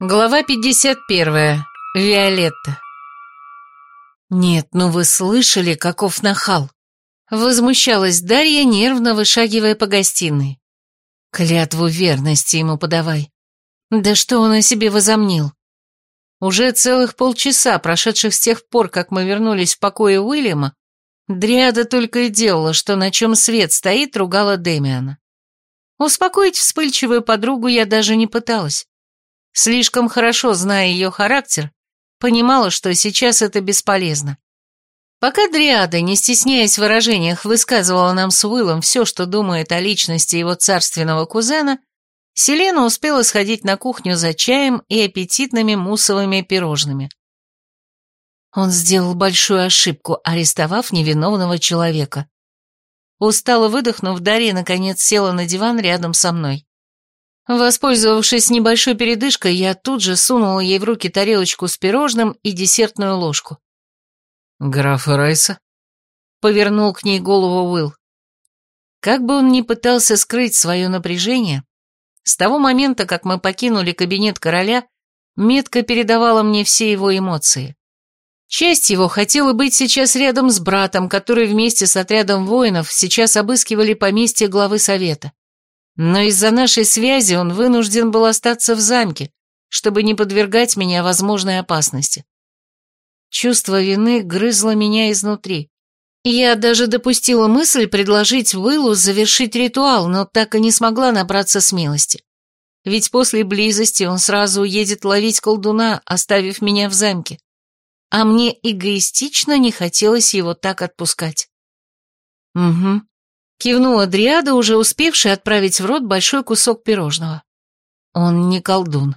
Глава 51. Виолетта. «Нет, ну вы слышали, каков нахал?» Возмущалась Дарья, нервно вышагивая по гостиной. «Клятву верности ему подавай. Да что он о себе возомнил?» Уже целых полчаса, прошедших с тех пор, как мы вернулись в покое Уильяма, Дриада только и делала, что на чем свет стоит, ругала Дэмиана. Успокоить вспыльчивую подругу я даже не пыталась. Слишком хорошо зная ее характер, понимала, что сейчас это бесполезно. Пока Дриада, не стесняясь в выражениях, высказывала нам с Уиллом все, что думает о личности его царственного кузена, Селена успела сходить на кухню за чаем и аппетитными муссовыми пирожными. Он сделал большую ошибку, арестовав невиновного человека. Устало выдохнув, Дарья наконец села на диван рядом со мной. Воспользовавшись небольшой передышкой, я тут же сунула ей в руки тарелочку с пирожным и десертную ложку. «Графа Райса?» — повернул к ней голову Уилл. Как бы он ни пытался скрыть свое напряжение, с того момента, как мы покинули кабинет короля, метко передавала мне все его эмоции. Часть его хотела быть сейчас рядом с братом, который вместе с отрядом воинов сейчас обыскивали поместье главы совета. Но из-за нашей связи он вынужден был остаться в замке, чтобы не подвергать меня возможной опасности. Чувство вины грызло меня изнутри. Я даже допустила мысль предложить Уиллу завершить ритуал, но так и не смогла набраться смелости. Ведь после близости он сразу уедет ловить колдуна, оставив меня в замке. А мне эгоистично не хотелось его так отпускать. Угу. Кивнула Дриада, уже успевшая отправить в рот большой кусок пирожного. Он не колдун.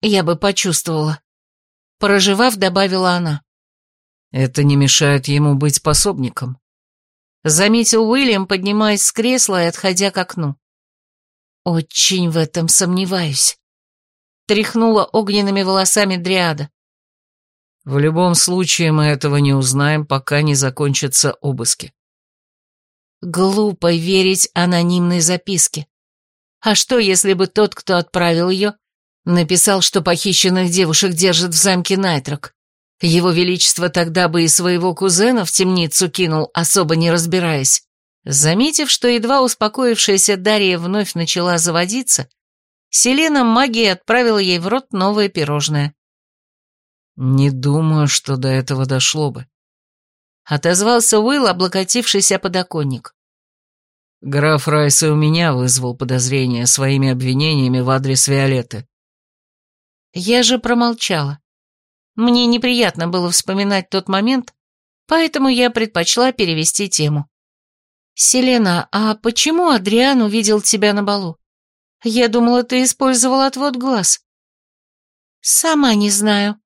Я бы почувствовала. Проживав, добавила она. Это не мешает ему быть пособником. Заметил Уильям, поднимаясь с кресла и отходя к окну. Очень в этом сомневаюсь. Тряхнула огненными волосами Дриада. В любом случае мы этого не узнаем, пока не закончатся обыски. Глупо верить анонимной записке. А что, если бы тот, кто отправил ее, написал, что похищенных девушек держат в замке Найтрок? Его Величество тогда бы и своего кузена в темницу кинул, особо не разбираясь. Заметив, что едва успокоившаяся Дарья вновь начала заводиться, Селена магией отправила ей в рот новое пирожное. «Не думаю, что до этого дошло бы», Отозвался Уилл, облокотившийся о подоконник. Граф Райс и у меня вызвал подозрения своими обвинениями в адрес Виолетты. Я же промолчала. Мне неприятно было вспоминать тот момент, поэтому я предпочла перевести тему. «Селена, а почему Адриан увидел тебя на балу? Я думала, ты использовал отвод глаз». «Сама не знаю»,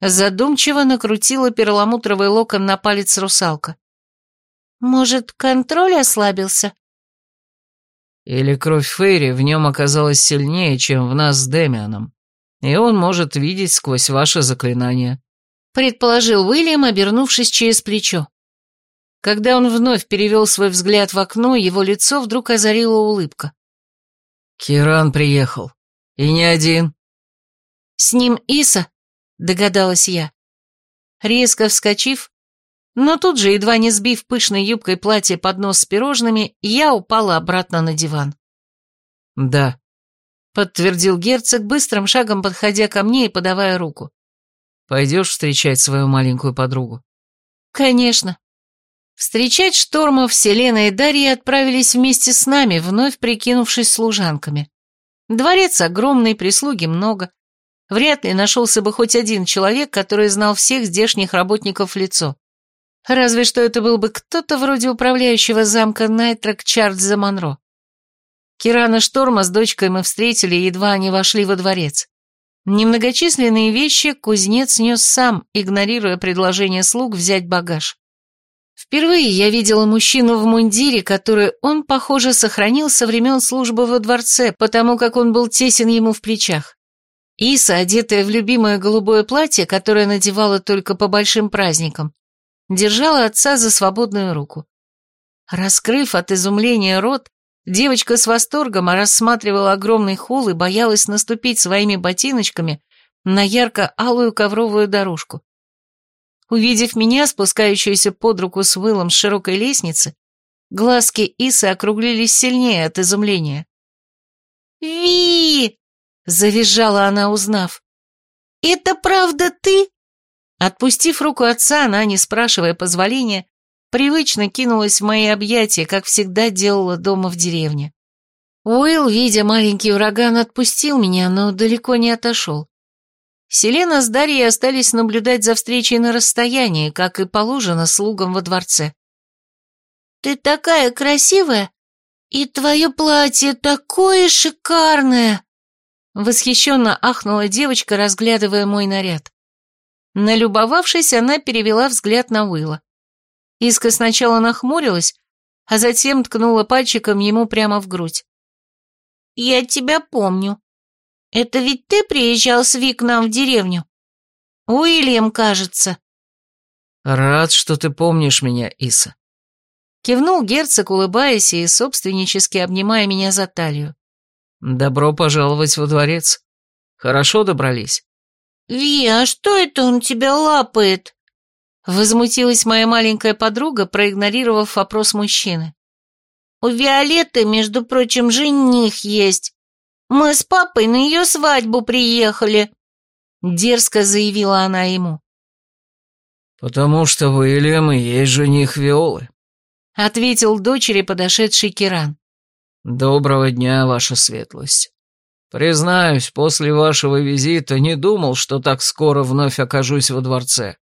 Задумчиво накрутила перламутровый локон на палец русалка. «Может, контроль ослабился?» «Или кровь Фейри в нем оказалась сильнее, чем в нас с Демианом, и он может видеть сквозь ваше заклинание», предположил Уильям, обернувшись через плечо. Когда он вновь перевел свой взгляд в окно, его лицо вдруг озарила улыбка. «Киран приехал. И не один». «С ним Иса?» Догадалась я. Резко вскочив, но тут же, едва не сбив пышной юбкой платье под нос с пирожными, я упала обратно на диван. «Да», — подтвердил герцог, быстрым шагом подходя ко мне и подавая руку. «Пойдешь встречать свою маленькую подругу?» «Конечно». Встречать штормов Селена и Дарья отправились вместе с нами, вновь прикинувшись служанками. Дворец огромный, прислуги много. Вряд ли нашелся бы хоть один человек, который знал всех здешних работников в лицо. Разве что это был бы кто-то вроде управляющего замка Найтрак Чарльза Монро. Кирана Шторма с дочкой мы встретили, едва они вошли во дворец. Немногочисленные вещи кузнец нес сам, игнорируя предложение слуг взять багаж. Впервые я видела мужчину в мундире, который он, похоже, сохранил со времен службы во дворце, потому как он был тесен ему в плечах. Иса, одетая в любимое голубое платье, которое надевала только по большим праздникам, держала отца за свободную руку. Раскрыв от изумления рот, Девочка с восторгом рассматривала огромный холл и боялась наступить своими ботиночками на ярко-алую ковровую дорожку. Увидев меня, спускающуюся под руку с вылом с широкой лестницы, глазки Исы округлились сильнее от изумления. «Ви!» — завизжала она, узнав. «Это правда ты?» Отпустив руку отца, она, не спрашивая позволения, привычно кинулась в мои объятия, как всегда делала дома в деревне. Уилл, видя маленький ураган, отпустил меня, но далеко не отошел. Селена с Дарьей остались наблюдать за встречей на расстоянии, как и положено слугам во дворце. «Ты такая красивая, и твое платье такое шикарное!» Восхищенно ахнула девочка, разглядывая мой наряд. Налюбовавшись, она перевела взгляд на Уилла. Иска сначала нахмурилась, а затем ткнула пальчиком ему прямо в грудь. «Я тебя помню. Это ведь ты приезжал с Ви к нам в деревню? Уильям, кажется». «Рад, что ты помнишь меня, Иса». Кивнул герцог, улыбаясь и собственнически обнимая меня за талию. «Добро пожаловать во дворец. Хорошо добрались?» «Ви, а что это он тебя лапает?» Возмутилась моя маленькая подруга, проигнорировав вопрос мужчины. «У Виолетты, между прочим, жених есть. Мы с папой на ее свадьбу приехали», — дерзко заявила она ему. «Потому что Уильям и есть жених Виолы», — ответил дочери подошедший Киран. «Доброго дня, ваша светлость. Признаюсь, после вашего визита не думал, что так скоро вновь окажусь во дворце.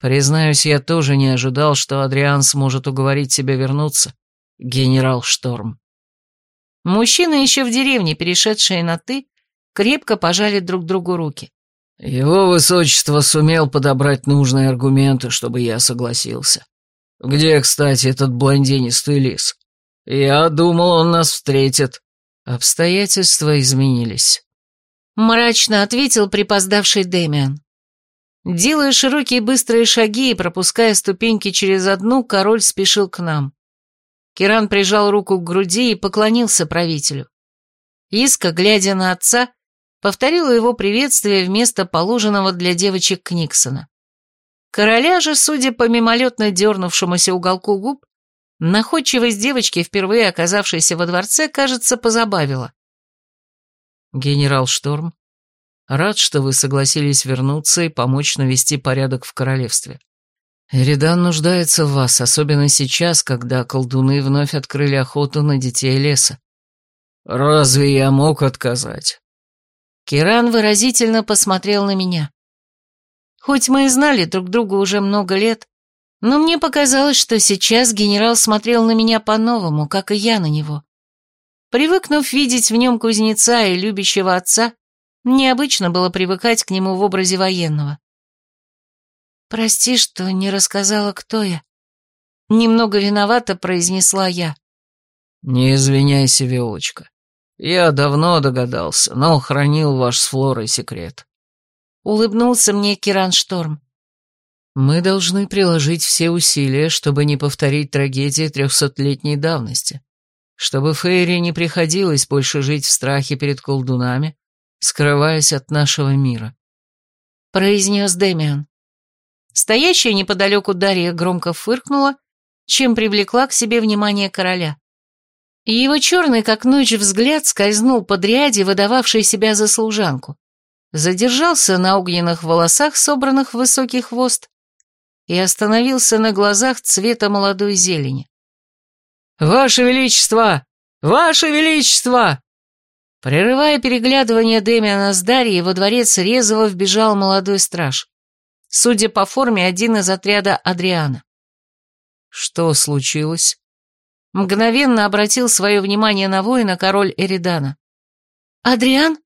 Признаюсь, я тоже не ожидал, что Адриан сможет уговорить себя вернуться, генерал Шторм. Мужчины еще в деревне, перешедшие на «ты», крепко пожали друг другу руки. Его высочество сумел подобрать нужные аргументы, чтобы я согласился. Где, кстати, этот блондинистый лис? Я думал, он нас встретит. Обстоятельства изменились. Мрачно ответил припоздавший Дэмиан. Делая широкие быстрые шаги и пропуская ступеньки через одну, король спешил к нам. Киран прижал руку к груди и поклонился правителю. Иска, глядя на отца, повторила его приветствие вместо положенного для девочек Книксона. Короля же, судя по мимолетно дернувшемуся уголку губ, находчивость девочки, впервые оказавшейся во дворце, кажется, позабавила. «Генерал Шторм, Рад, что вы согласились вернуться и помочь навести порядок в королевстве. Эридан нуждается в вас, особенно сейчас, когда колдуны вновь открыли охоту на детей леса. Разве я мог отказать? Киран выразительно посмотрел на меня. Хоть мы и знали друг друга уже много лет, но мне показалось, что сейчас генерал смотрел на меня по-новому, как и я на него. Привыкнув видеть в нем кузнеца и любящего отца, Необычно было привыкать к нему в образе военного. «Прости, что не рассказала, кто я». Немного виновато произнесла я. «Не извиняйся, Виолочка. Я давно догадался, но хранил ваш с Флорой секрет». Улыбнулся мне Киран Шторм. «Мы должны приложить все усилия, чтобы не повторить трагедии трехсотлетней давности, чтобы Фейри не приходилось больше жить в страхе перед колдунами, скрываясь от нашего мира», — произнес Дэмиан. Стоящая неподалеку Дарья громко фыркнула, чем привлекла к себе внимание короля. Его черный, как ночь, взгляд скользнул под ряди, выдававшей себя за служанку, задержался на огненных волосах, собранных в высокий хвост, и остановился на глазах цвета молодой зелени. «Ваше Величество! Ваше Величество!» Прерывая переглядывание Дэмиана с Дарьей, во дворец резво вбежал молодой страж. Судя по форме, один из отряда Адриана. «Что случилось?» Мгновенно обратил свое внимание на воина король Эридана. «Адриан?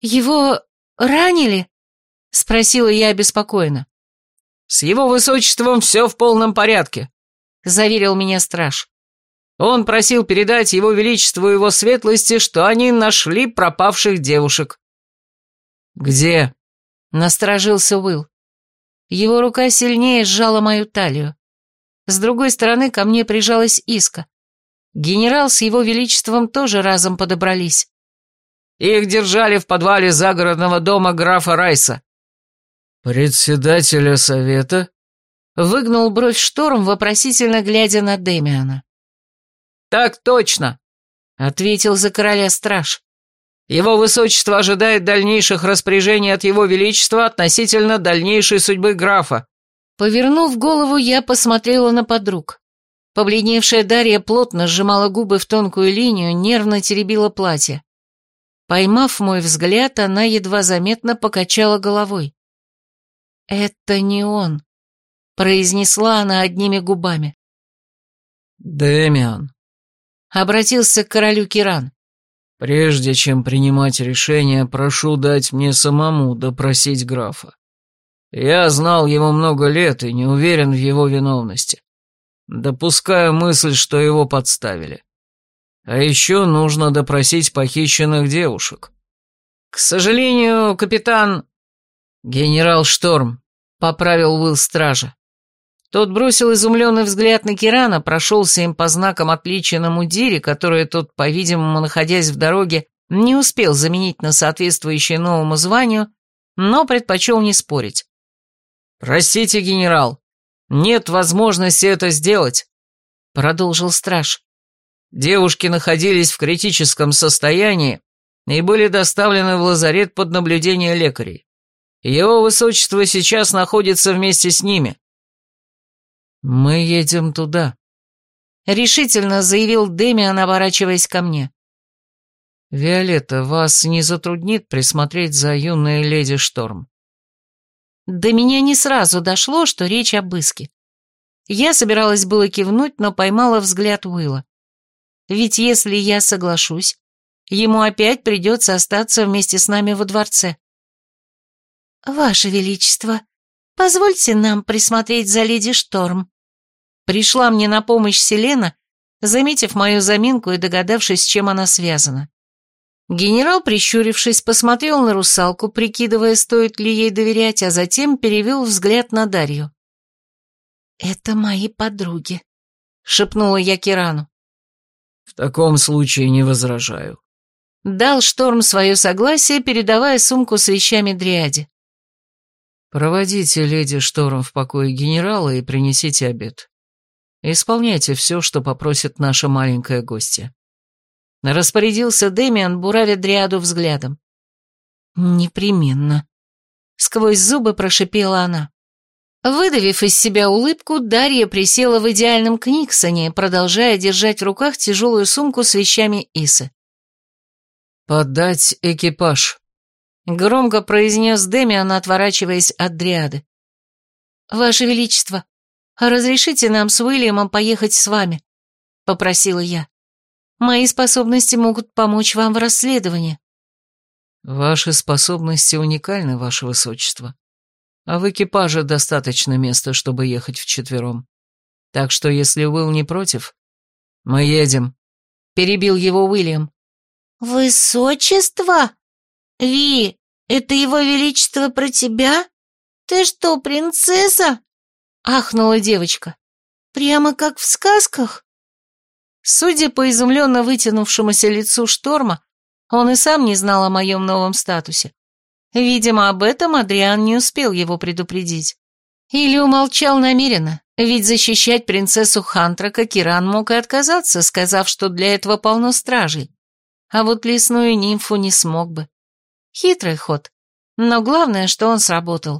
Его ранили?» — спросила я обеспокоенно. «С его высочеством все в полном порядке», — заверил меня страж. Он просил передать его величеству и его светлости, что они нашли пропавших девушек. «Где?» — насторожился Уилл. Его рука сильнее сжала мою талию. С другой стороны ко мне прижалась Иска. Генерал с его величеством тоже разом подобрались. Их держали в подвале загородного дома графа Райса. Председателя совета? Выгнул бровь шторм, вопросительно глядя на Демиана. Так точно, ответил за короля страж. Его высочество ожидает дальнейших распоряжений от его величества относительно дальнейшей судьбы графа. Повернув голову, я посмотрела на подруг. Побледневшая Дарья плотно сжимала губы в тонкую линию, нервно теребила платье. Поймав мой взгляд, она едва заметно покачала головой. «Это не он», — произнесла она одними губами. «Дэмиан», — обратился к королю Киран. «Прежде чем принимать решение, прошу дать мне самому допросить графа. Я знал его много лет и не уверен в его виновности. Допускаю мысль, что его подставили. А еще нужно допросить похищенных девушек. К сожалению, капитан... Генерал Шторм, поправил Уилл стража. Тот бросил изумленный взгляд на Кирана, прошелся им по знакам отличия на мудире, которые тот, по-видимому, находясь в дороге, не успел заменить на соответствующее новому званию, но предпочел не спорить. «Простите, генерал, нет возможности это сделать», — продолжил страж. «Девушки находились в критическом состоянии и были доставлены в лазарет под наблюдение лекарей. Его высочество сейчас находится вместе с ними». «Мы едем туда», — решительно заявил Демиан, оборачиваясь ко мне. «Виолетта, вас не затруднит присмотреть за юной леди Шторм?» До меня не сразу дошло, что речь об иске. Я собиралась было кивнуть, но поймала взгляд Уилла. Ведь если я соглашусь, ему опять придется остаться вместе с нами во дворце. «Ваше Величество, позвольте нам присмотреть за леди Шторм». Пришла мне на помощь Селена, заметив мою заминку и догадавшись, с чем она связана. Генерал, прищурившись, посмотрел на русалку, прикидывая, стоит ли ей доверять, а затем перевел взгляд на Дарью. «Это мои подруги», — шепнула я Кирану. «В таком случае не возражаю». Дал Шторм свое согласие, передавая сумку с вещами Дриаде. «Проводите леди Шторм в покое генерала и принесите обед. Исполняйте все, что попросит наша маленькая гостья». Распорядился Дэмиан, буравя Дриаду взглядом. «Непременно», — сквозь зубы прошипела она. Выдавив из себя улыбку, Дарья присела в идеальном книгсоне, продолжая держать в руках тяжелую сумку с вещами Исы. «Подать экипаж», — громко произнес Демиан, отворачиваясь от Дриады. «Ваше Величество, разрешите нам с Уильямом поехать с вами?» — попросила я. Мои способности могут помочь вам в расследовании». «Ваши способности уникальны, ваше высочество. А в экипаже достаточно места, чтобы ехать вчетвером. Так что, если Уилл не против, мы едем», — перебил его Уильям. «Высочество? Ви, это его величество про тебя? Ты что, принцесса?» — ахнула девочка. «Прямо как в сказках?» Судя по изумленно вытянувшемуся лицу шторма, он и сам не знал о моем новом статусе. Видимо, об этом Адриан не успел его предупредить. Или умолчал намеренно, ведь защищать принцессу Хантрака Киран мог и отказаться, сказав, что для этого полно стражей. А вот лесную нимфу не смог бы. Хитрый ход, но главное, что он сработал.